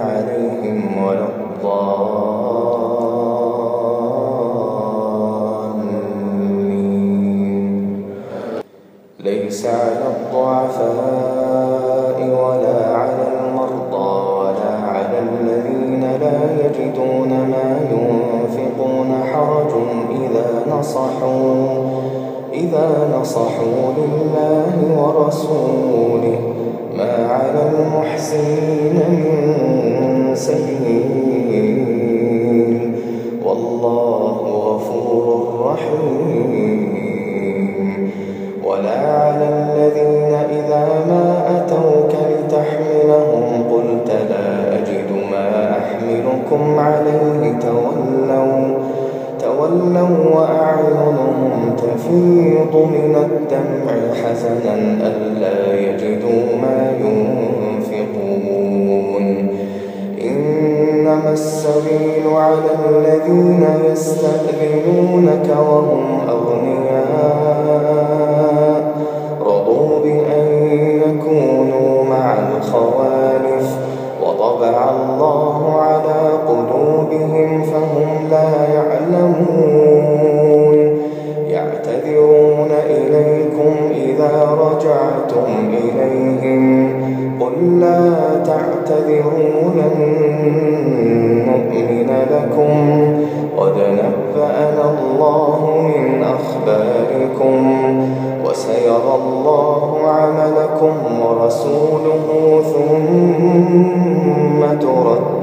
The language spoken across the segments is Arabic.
عليهم ولا الضالين. ليس على الضعفاء ولا على المرضى ولا على الذين لا يجدون ما ينفقون حرج إذا نصحوا إذا نصحوا لله ورسوله. ما على المحسنين من سبيل. والله غفور رحيم. ولا على الذين إذا ما أتوك لتحملهم قلت لا أجد ما أحملكم عليه. تولوا تولوا وأعينهم تفيض من الدمع حزنا ألا يجدوا الذين يستأذنونك وهم أغنياء. رضوا بأن يكونوا مع الخوالف. وطبع الله على قلوبهم فهم لا يعلمون. يعتذرون إليكم إذا رجعتم إليهم. قل لا تعتذروا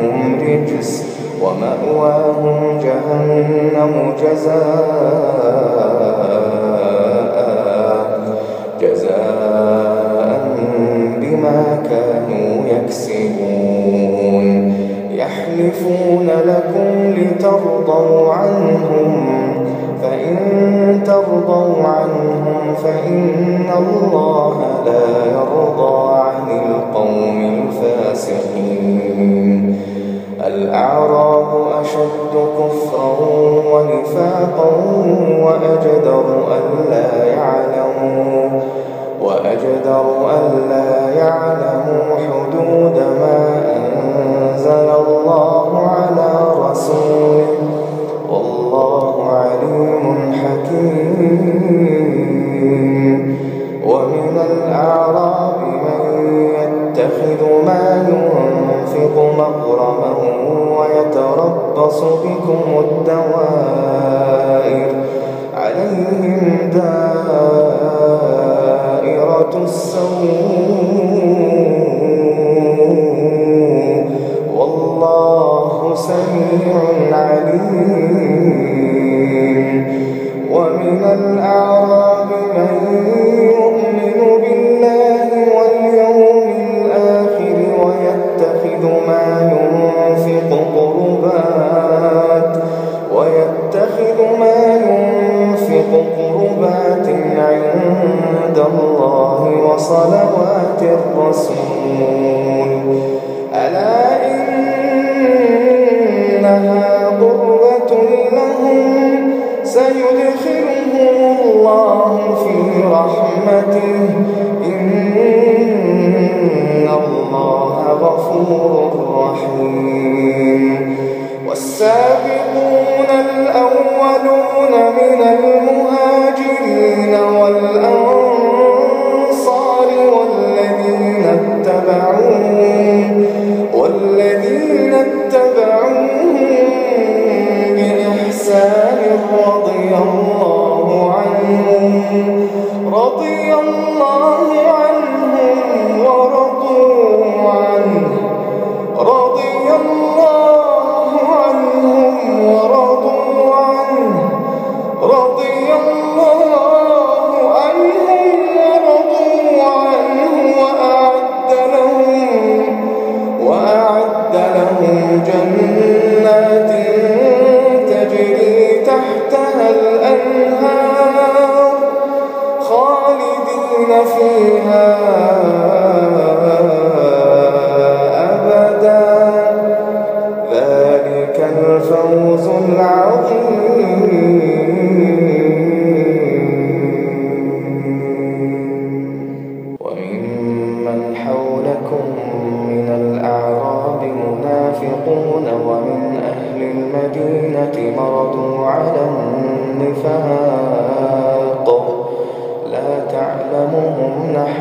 إنهم رجس ومأواهم جهنم جزاء. ويتربص بكم الدوائر. عليهم دائرة السوء. والله سميع عليم. قربات عند الله وصلوات الرسول. ألا إنها قرة لهم؟ سيدخلهم الله في رحمته. إن الله غفور رحيم. والسابقون الأولون من المهاجرين رضي الله عنهم ورضوا عنه.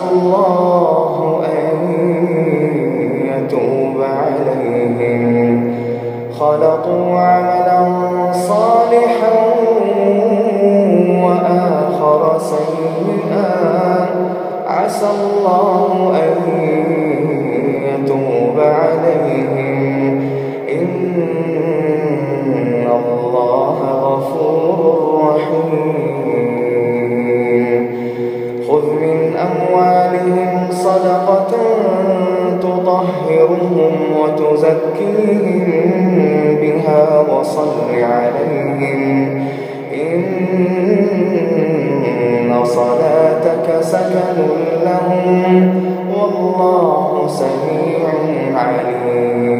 عسى الله أن يتوب عليهم. خلقوا وزكيهم بها وصل عليهم. إن صلاتك سكن لهم. والله سميع عليم.